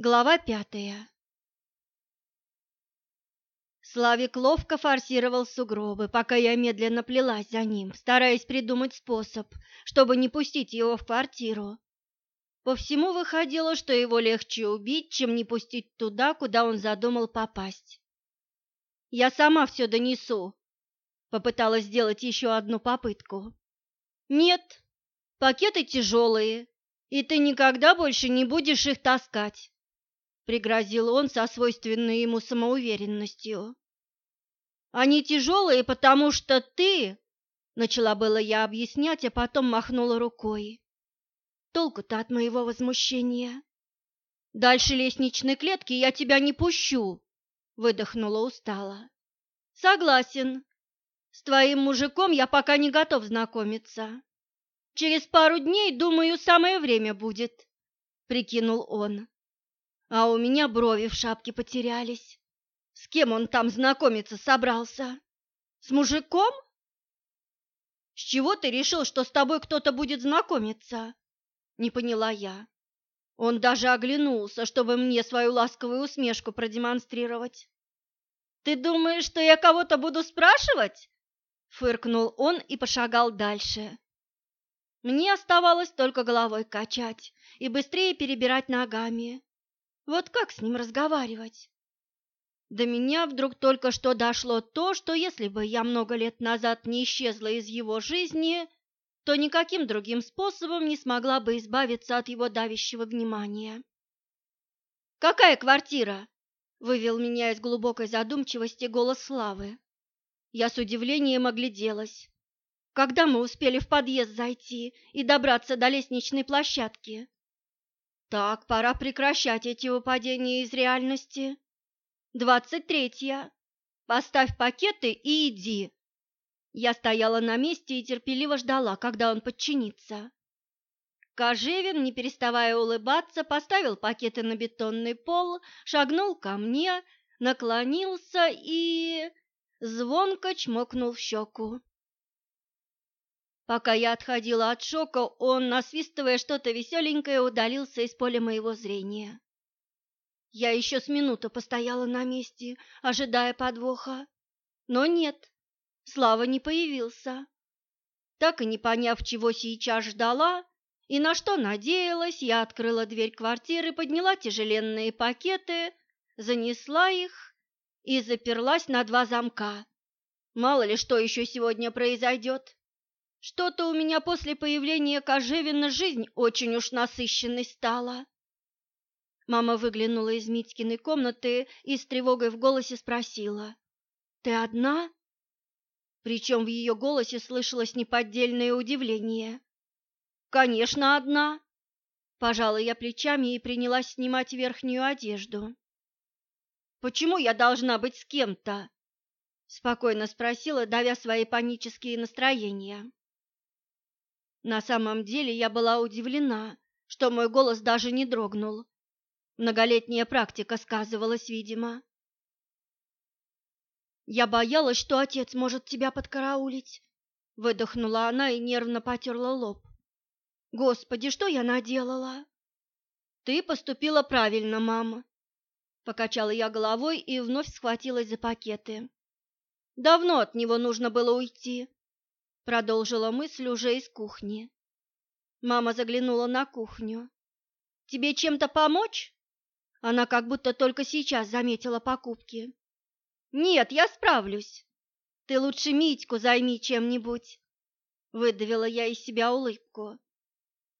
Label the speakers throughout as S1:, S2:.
S1: Глава пятая Славик ловко форсировал сугробы, пока я медленно плелась за ним, стараясь придумать способ, чтобы не пустить его в квартиру. По всему выходило, что его легче убить, чем не пустить туда, куда он задумал попасть. «Я сама все донесу», — попыталась сделать еще одну попытку. «Нет, пакеты тяжелые, и ты никогда больше не будешь их таскать пригрозил он со свойственной ему самоуверенностью. Они тяжелые, потому что ты, начала было я объяснять, а потом махнула рукой. Толку-то от моего возмущения. Дальше лестничной клетки я тебя не пущу, выдохнула устало. Согласен. С твоим мужиком я пока не готов знакомиться. Через пару дней, думаю, самое время будет, прикинул он а у меня брови в шапке потерялись. С кем он там знакомиться собрался? С мужиком? С чего ты решил, что с тобой кто-то будет знакомиться? Не поняла я. Он даже оглянулся, чтобы мне свою ласковую усмешку продемонстрировать. Ты думаешь, что я кого-то буду спрашивать? Фыркнул он и пошагал дальше. Мне оставалось только головой качать и быстрее перебирать ногами. Вот как с ним разговаривать? До меня вдруг только что дошло то, что если бы я много лет назад не исчезла из его жизни, то никаким другим способом не смогла бы избавиться от его давящего внимания. «Какая квартира?» — вывел меня из глубокой задумчивости голос Славы. Я с удивлением огляделась. Когда мы успели в подъезд зайти и добраться до лестничной площадки? Так, пора прекращать эти выпадения из реальности. Двадцать третья. Поставь пакеты и иди. Я стояла на месте и терпеливо ждала, когда он подчинится. Кожевин, не переставая улыбаться, поставил пакеты на бетонный пол, шагнул ко мне, наклонился и звонко чмокнул в щеку. Пока я отходила от шока, он, насвистывая что-то веселенькое, удалился из поля моего зрения. Я еще с минуту постояла на месте, ожидая подвоха. Но нет, Слава не появился. Так и не поняв, чего сейчас ждала и на что надеялась, я открыла дверь квартиры, подняла тяжеленные пакеты, занесла их и заперлась на два замка. Мало ли что еще сегодня произойдет. Что-то у меня после появления Кожевина жизнь очень уж насыщенной стала. Мама выглянула из Митькиной комнаты и с тревогой в голосе спросила. «Ты одна?» Причем в ее голосе слышалось неподдельное удивление. «Конечно, одна!» Пожала я плечами и принялась снимать верхнюю одежду. «Почему я должна быть с кем-то?» Спокойно спросила, давя свои панические настроения. На самом деле я была удивлена, что мой голос даже не дрогнул. Многолетняя практика сказывалась, видимо. Я боялась, что отец может тебя подкараулить, выдохнула она и нервно потерла лоб. Господи, что я наделала? Ты поступила правильно, мама. Покачала я головой и вновь схватилась за пакеты. Давно от него нужно было уйти продолжила мысль уже из кухни. Мама заглянула на кухню. Тебе чем-то помочь? Она как будто только сейчас заметила покупки. Нет, я справлюсь. Ты лучше Митьку займи чем-нибудь. Выдавила я из себя улыбку.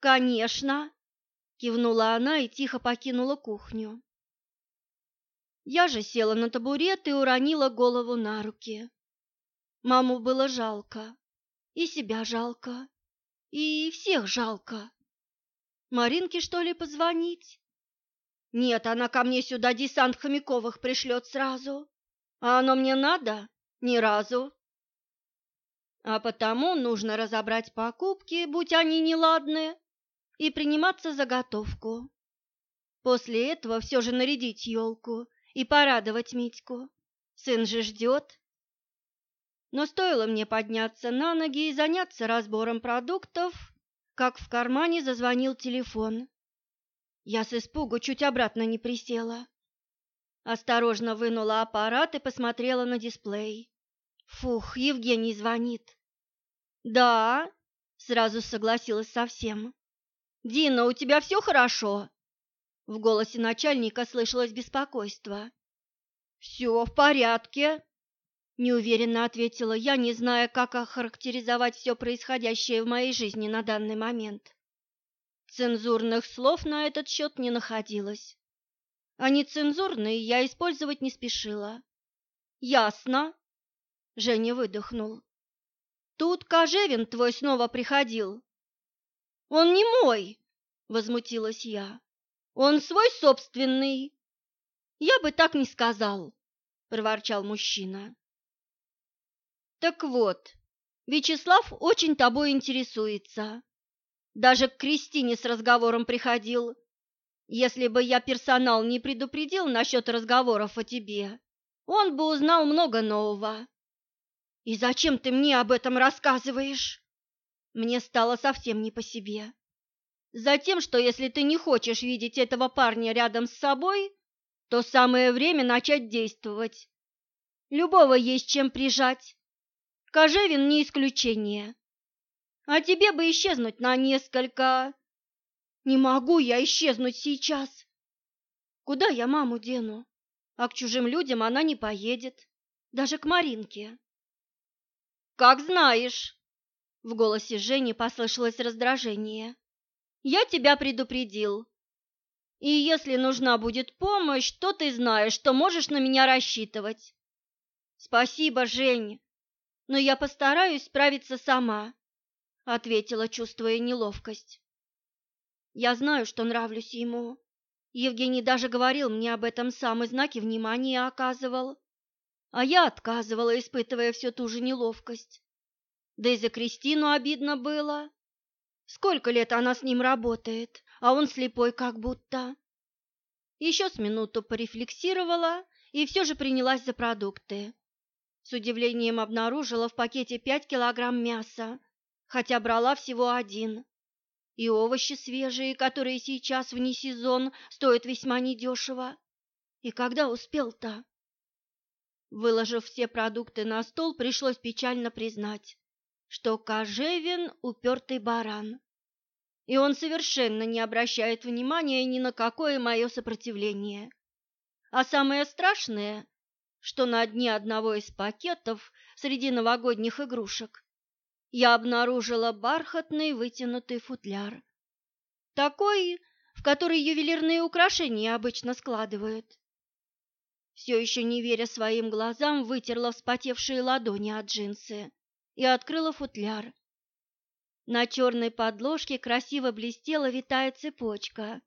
S1: Конечно, кивнула она и тихо покинула кухню. Я же села на табурет и уронила голову на руки. Маму было жалко. И себя жалко, и всех жалко. Маринке, что ли, позвонить? Нет, она ко мне сюда десант Хомяковых пришлет сразу. А оно мне надо? Ни разу. А потому нужно разобрать покупки, будь они неладные, и приниматься за готовку. После этого все же нарядить елку и порадовать Митьку. Сын же ждет. Но стоило мне подняться на ноги и заняться разбором продуктов, как в кармане зазвонил телефон. Я с испугу чуть обратно не присела. Осторожно вынула аппарат и посмотрела на дисплей. Фух, Евгений звонит. Да, сразу согласилась со всем. Дина, у тебя все хорошо? В голосе начальника слышалось беспокойство. «Все в порядке», – неуверенно ответила я, не зная, как охарактеризовать все происходящее в моей жизни на данный момент. Цензурных слов на этот счет не находилось. А нецензурные я использовать не спешила. «Ясно», – Женя выдохнул. «Тут Кожевин твой снова приходил». «Он не мой», – возмутилась я. «Он свой собственный». Я бы так не сказал, проворчал мужчина. Так вот, Вячеслав очень тобой интересуется. Даже к Кристине с разговором приходил. Если бы я персонал не предупредил насчет разговоров о тебе, он бы узнал много нового. И зачем ты мне об этом рассказываешь? Мне стало совсем не по себе. Затем, что если ты не хочешь видеть этого парня рядом с собой, то самое время начать действовать. Любого есть чем прижать. Кожевин не исключение. А тебе бы исчезнуть на несколько... Не могу я исчезнуть сейчас. Куда я маму дену? А к чужим людям она не поедет. Даже к Маринке. Как знаешь. В голосе Жени послышалось раздражение. Я тебя предупредил. И если нужна будет помощь, то ты знаешь, что можешь на меня рассчитывать. Спасибо, Жень, но я постараюсь справиться сама, ответила, чувствуя неловкость. Я знаю, что нравлюсь ему. Евгений даже говорил мне об этом сам и знаки внимания оказывал. А я отказывала, испытывая всю ту же неловкость. Да и за Кристину обидно было. Сколько лет она с ним работает, а он слепой как будто. Еще с минуту порефлексировала и все же принялась за продукты. С удивлением обнаружила в пакете пять килограмм мяса, хотя брала всего один. И овощи свежие, которые сейчас вне сезон, стоят весьма недешево. И когда успел-то? Выложив все продукты на стол, пришлось печально признать, что Кожевин – упертый баран и он совершенно не обращает внимания ни на какое мое сопротивление. А самое страшное, что на дне одного из пакетов среди новогодних игрушек я обнаружила бархатный вытянутый футляр. Такой, в который ювелирные украшения обычно складывают. Все еще не веря своим глазам, вытерла вспотевшие ладони от джинсы и открыла футляр. На черной подложке красиво блестела витая цепочка,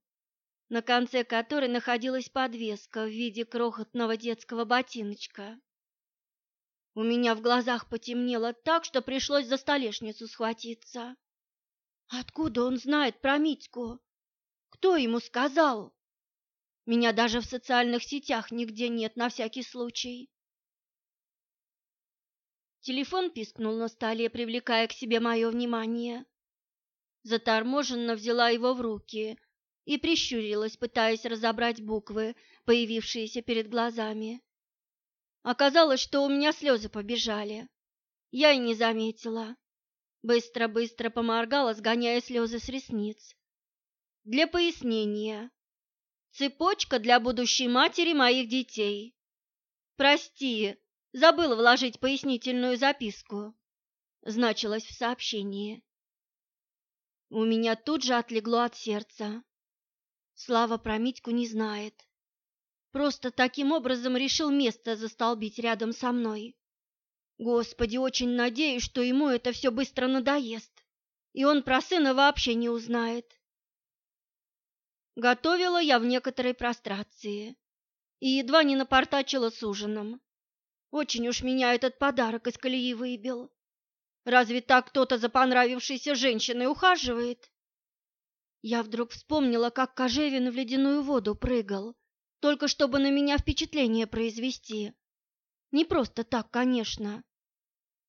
S1: на конце которой находилась подвеска в виде крохотного детского ботиночка. У меня в глазах потемнело так, что пришлось за столешницу схватиться. Откуда он знает про Митьку? Кто ему сказал? Меня даже в социальных сетях нигде нет на всякий случай. Телефон пискнул на столе, привлекая к себе мое внимание. Заторможенно взяла его в руки и прищурилась, пытаясь разобрать буквы, появившиеся перед глазами. Оказалось, что у меня слезы побежали. Я и не заметила. Быстро-быстро поморгала, сгоняя слезы с ресниц. Для пояснения. Цепочка для будущей матери моих детей. Прости, Забыла вложить пояснительную записку. Значилось в сообщении. У меня тут же отлегло от сердца. Слава про Митьку не знает. Просто таким образом решил место застолбить рядом со мной. Господи, очень надеюсь, что ему это все быстро надоест, и он про сына вообще не узнает. Готовила я в некоторой прострации и едва не напортачила с ужином. Очень уж меня этот подарок из колеи выбил. Разве так кто-то за понравившейся женщиной ухаживает? Я вдруг вспомнила, как Кожевин в ледяную воду прыгал, только чтобы на меня впечатление произвести. Не просто так, конечно.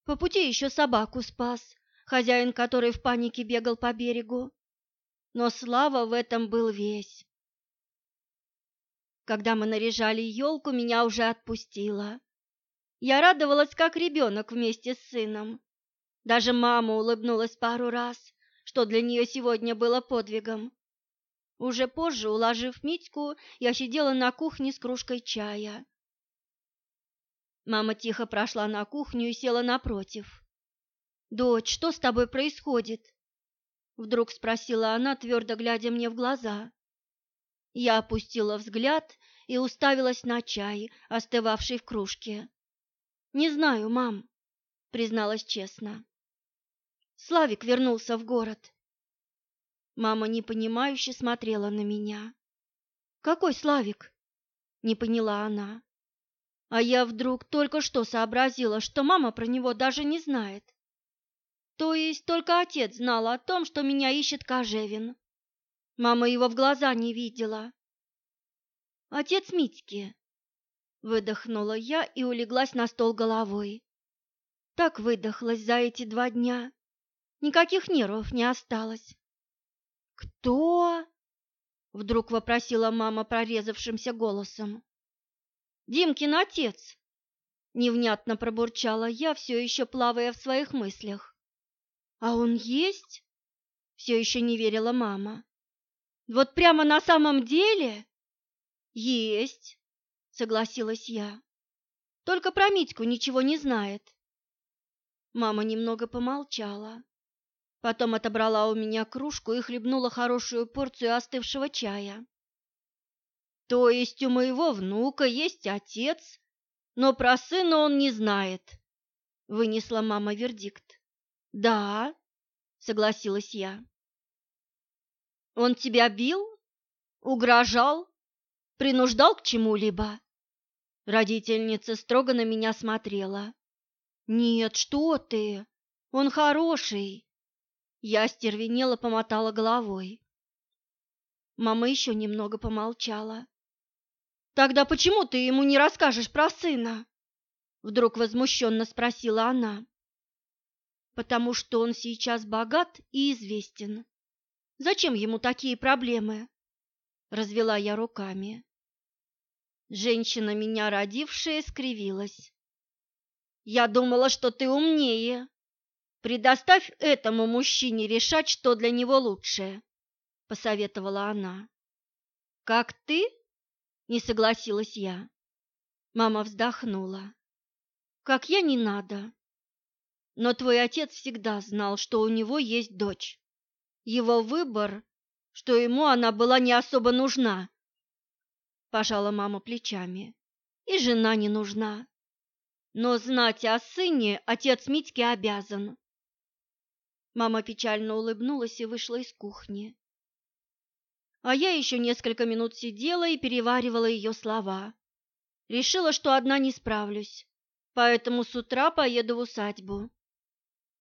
S1: По пути еще собаку спас, хозяин которой в панике бегал по берегу. Но Слава в этом был весь. Когда мы наряжали елку, меня уже отпустило. Я радовалась, как ребенок вместе с сыном. Даже мама улыбнулась пару раз, что для нее сегодня было подвигом. Уже позже, уложив Митьку, я сидела на кухне с кружкой чая. Мама тихо прошла на кухню и села напротив. «Дочь, что с тобой происходит?» Вдруг спросила она, твердо глядя мне в глаза. Я опустила взгляд и уставилась на чай, остывавший в кружке. «Не знаю, мам», — призналась честно. Славик вернулся в город. Мама непонимающе смотрела на меня. «Какой Славик?» — не поняла она. А я вдруг только что сообразила, что мама про него даже не знает. То есть только отец знал о том, что меня ищет Кожевин. Мама его в глаза не видела. Отец Митьки. Выдохнула я и улеглась на стол головой. Так выдохлась за эти два дня. Никаких нервов не осталось. «Кто?» — вдруг вопросила мама прорезавшимся голосом. Димкин отец!» Невнятно пробурчала я, все еще плавая в своих мыслях. «А он есть?» Все еще не верила мама. «Вот прямо на самом деле?» «Есть», — согласилась я. «Только про Митьку ничего не знает». Мама немного помолчала. Потом отобрала у меня кружку и хлебнула хорошую порцию остывшего чая. То есть у моего внука есть отец, но про сына он не знает, вынесла мама вердикт. Да, согласилась я. Он тебя бил? Угрожал? Принуждал к чему-либо? Родительница строго на меня смотрела. Нет, что ты? Он хороший. Я стервенела, помотала головой. Мама еще немного помолчала. Тогда почему ты ему не расскажешь про сына? Вдруг возмущенно спросила она. Потому что он сейчас богат и известен. Зачем ему такие проблемы? Развела я руками. Женщина, меня родившая, скривилась. Я думала, что ты умнее. Предоставь этому мужчине решать, что для него лучше, посоветовала она. Как ты? не согласилась я. Мама вздохнула. Как я не надо. Но твой отец всегда знал, что у него есть дочь. Его выбор, что ему она была не особо нужна. Пожала мама плечами. И жена не нужна. Но знать о сыне отец Митьки обязан. Мама печально улыбнулась и вышла из кухни. А я еще несколько минут сидела и переваривала ее слова. Решила, что одна не справлюсь, поэтому с утра поеду в усадьбу.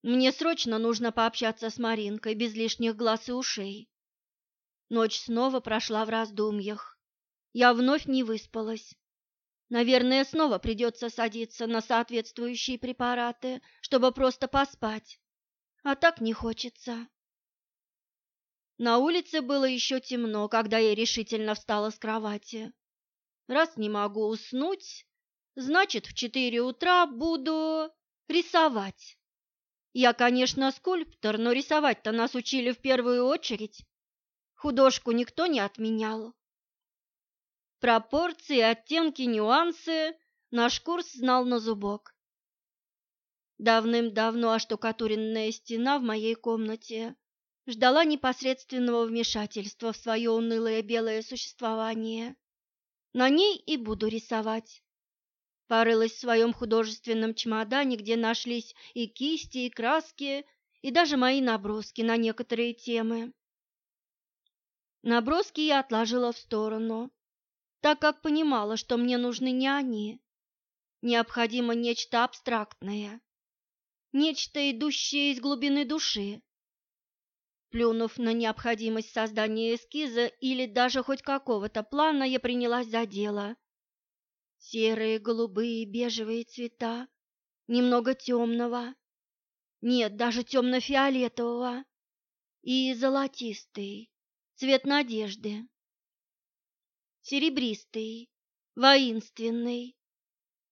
S1: Мне срочно нужно пообщаться с Маринкой без лишних глаз и ушей. Ночь снова прошла в раздумьях. Я вновь не выспалась. Наверное, снова придется садиться на соответствующие препараты, чтобы просто поспать. А так не хочется. На улице было еще темно, когда я решительно встала с кровати. Раз не могу уснуть, значит, в четыре утра буду рисовать. Я, конечно, скульптор, но рисовать-то нас учили в первую очередь. Художку никто не отменял. Пропорции, оттенки, нюансы наш курс знал на зубок. Давным-давно оштукатуренная стена в моей комнате ждала непосредственного вмешательства в свое унылое белое существование. На ней и буду рисовать. Порылась в своем художественном чемодане, где нашлись и кисти, и краски, и даже мои наброски на некоторые темы. Наброски я отложила в сторону, так как понимала, что мне нужны не они. Необходимо нечто абстрактное, нечто, идущее из глубины души, Плюнув на необходимость создания эскиза или даже хоть какого-то плана, я принялась за дело. Серые, голубые, бежевые цвета, немного темного, нет, даже темно-фиолетового. И золотистый, цвет надежды. серебристый, воинственный,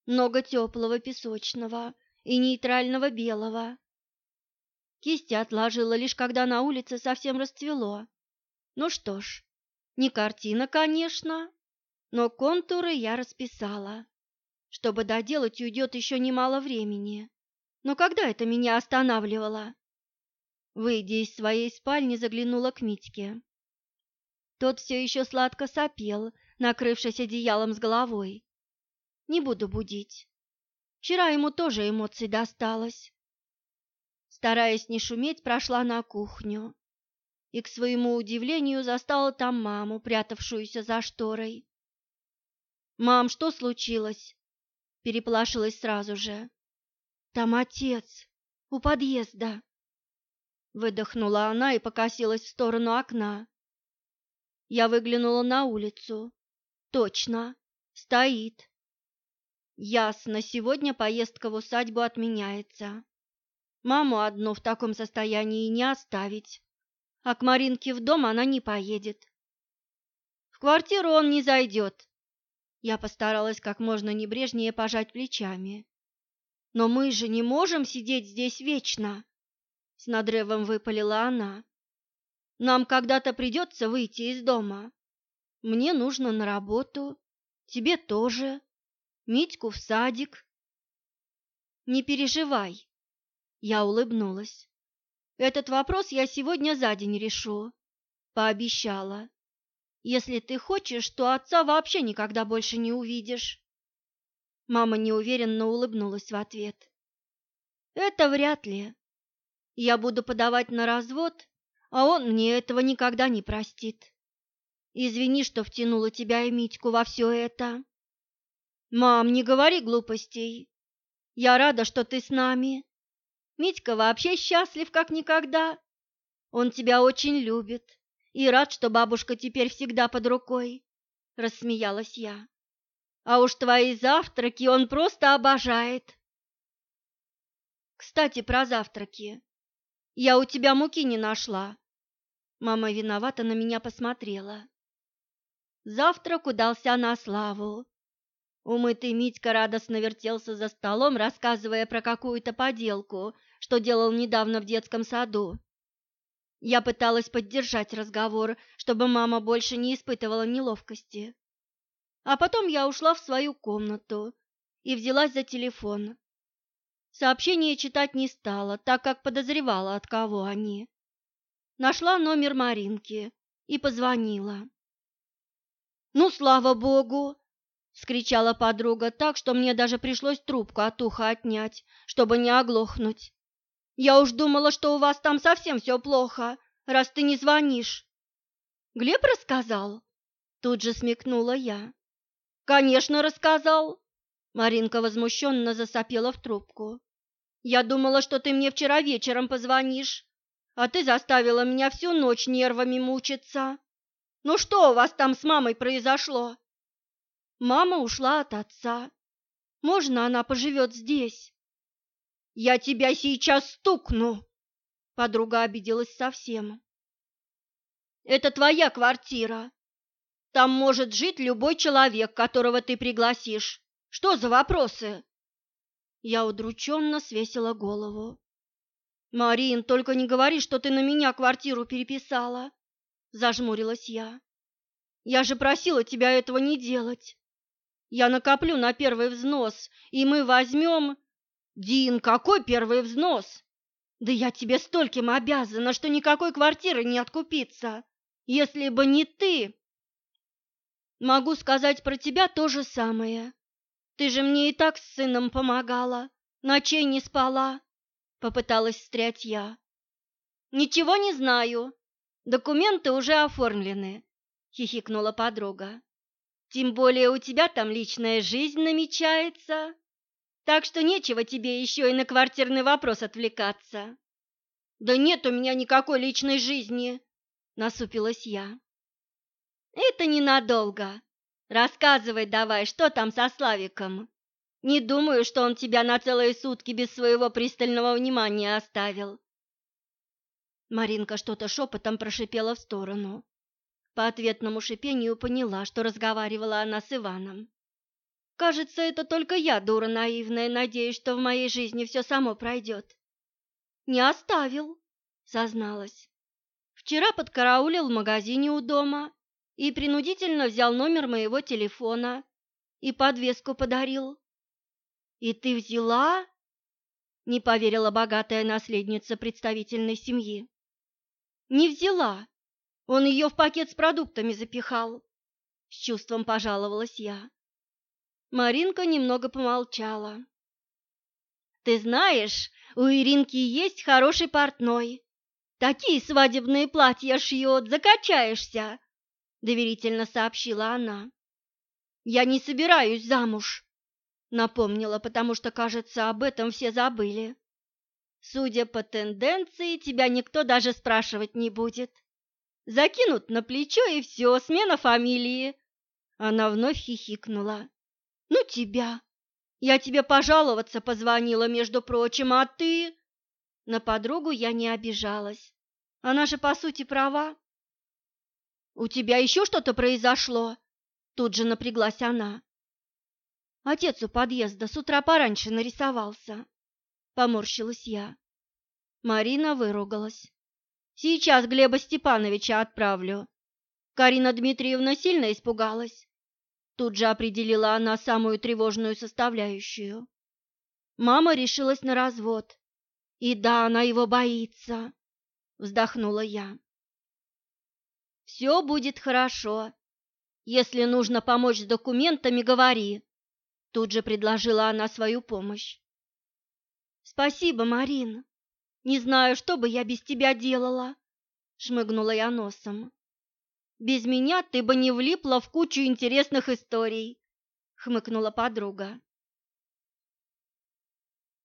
S1: много теплого песочного и нейтрального белого. Кисти отложила лишь когда на улице совсем расцвело. Ну что ж, не картина, конечно, но контуры я расписала. Чтобы доделать, уйдет еще немало времени. Но когда это меня останавливало? Выйдя из своей спальни, заглянула к Митьке. Тот все еще сладко сопел, накрывшись одеялом с головой. Не буду будить. Вчера ему тоже эмоций досталось. Стараясь не шуметь, прошла на кухню и, к своему удивлению, застала там маму, прятавшуюся за шторой. «Мам, что случилось?» Переполошилась сразу же. «Там отец, у подъезда!» Выдохнула она и покосилась в сторону окна. Я выглянула на улицу. Точно, стоит. Ясно, сегодня поездка в усадьбу отменяется. Маму одну в таком состоянии не оставить, а к Маринке в дом она не поедет. В квартиру он не зайдет. Я постаралась как можно небрежнее пожать плечами. Но мы же не можем сидеть здесь вечно, с надрывом выпалила она. Нам когда-то придется выйти из дома. Мне нужно на работу, тебе тоже, Митьку в садик. Не переживай, я улыбнулась. Этот вопрос я сегодня за день решу, пообещала. Если ты хочешь, то отца вообще никогда больше не увидишь. Мама неуверенно улыбнулась в ответ. Это вряд ли. Я буду подавать на развод, а он мне этого никогда не простит. Извини, что втянула тебя и Митьку во все это. Мам, не говори глупостей. Я рада, что ты с нами. Митька вообще счастлив, как никогда. Он тебя очень любит и рад, что бабушка теперь всегда под рукой, рассмеялась я. А уж твои завтраки он просто обожает. Кстати, про завтраки. Я у тебя муки не нашла. Мама виновато на меня посмотрела. Завтрак удался на славу. Умытый Митька радостно вертелся за столом, рассказывая про какую-то поделку, что делал недавно в детском саду. Я пыталась поддержать разговор, чтобы мама больше не испытывала неловкости. А потом я ушла в свою комнату и взялась за телефон. Сообщение читать не стала, так как подозревала, от кого они. Нашла номер Маринки и позвонила. «Ну, слава богу!» — вскричала подруга так, что мне даже пришлось трубку от уха отнять, чтобы не оглохнуть. «Я уж думала, что у вас там совсем все плохо, раз ты не звонишь». «Глеб рассказал?» Тут же смекнула я. «Конечно, рассказал!» Маринка возмущенно засопела в трубку. «Я думала, что ты мне вчера вечером позвонишь, а ты заставила меня всю ночь нервами мучиться. Ну что у вас там с мамой произошло?» «Мама ушла от отца. Можно она поживет здесь?» «Я тебя сейчас стукну!» Подруга обиделась совсем. «Это твоя квартира. Там может жить любой человек, которого ты пригласишь. Что за вопросы?» Я удрученно свесила голову. «Марин, только не говори, что ты на меня квартиру переписала!» Зажмурилась я. «Я же просила тебя этого не делать. Я накоплю на первый взнос, и мы возьмем...» «Дин, какой первый взнос? Да я тебе стольким обязана, что никакой квартиры не откупиться. Если бы не ты...» Могу сказать про тебя то же самое. Ты же мне и так с сыном помогала, ночей не спала, попыталась встрять я. Ничего не знаю. Документы уже оформлены, хихикнула подруга. Тем более у тебя там личная жизнь намечается, так что нечего тебе еще и на квартирный вопрос отвлекаться. Да нет у меня никакой личной жизни, насупилась я. Это ненадолго. Рассказывай давай, что там со Славиком. Не думаю, что он тебя на целые сутки без своего пристального внимания оставил. Маринка что-то шепотом прошипела в сторону. По ответному шипению поняла, что разговаривала она с Иваном. Кажется, это только я, дура наивная, надеюсь, что в моей жизни все само пройдет. Не оставил, созналась. Вчера подкараулил в магазине у дома и принудительно взял номер моего телефона и подвеску подарил. И ты взяла? Не поверила богатая наследница представительной семьи. Не взяла. Он ее в пакет с продуктами запихал. С чувством пожаловалась я. Маринка немного помолчала. «Ты знаешь, у Иринки есть хороший портной. Такие свадебные платья шьет, закачаешься!» — доверительно сообщила она. «Я не собираюсь замуж», — напомнила, потому что, кажется, об этом все забыли. «Судя по тенденции, тебя никто даже спрашивать не будет. Закинут на плечо и все, смена фамилии». Она вновь хихикнула. Ну тебя. Я тебе пожаловаться позвонила, между прочим, а ты... На подругу я не обижалась. Она же по сути права. У тебя еще что-то произошло? Тут же напряглась она. Отец у подъезда с утра пораньше нарисовался. Поморщилась я. Марина выругалась. Сейчас Глеба Степановича отправлю. Карина Дмитриевна сильно испугалась. Тут же определила она самую тревожную составляющую. Мама решилась на развод. И да, она его боится, вздохнула я. Все будет хорошо. Если нужно помочь с документами, говори. Тут же предложила она свою помощь. Спасибо, Марин. Не знаю, что бы я без тебя делала, шмыгнула я носом. Без меня ты бы не влипла в кучу интересных историй, хмыкнула подруга.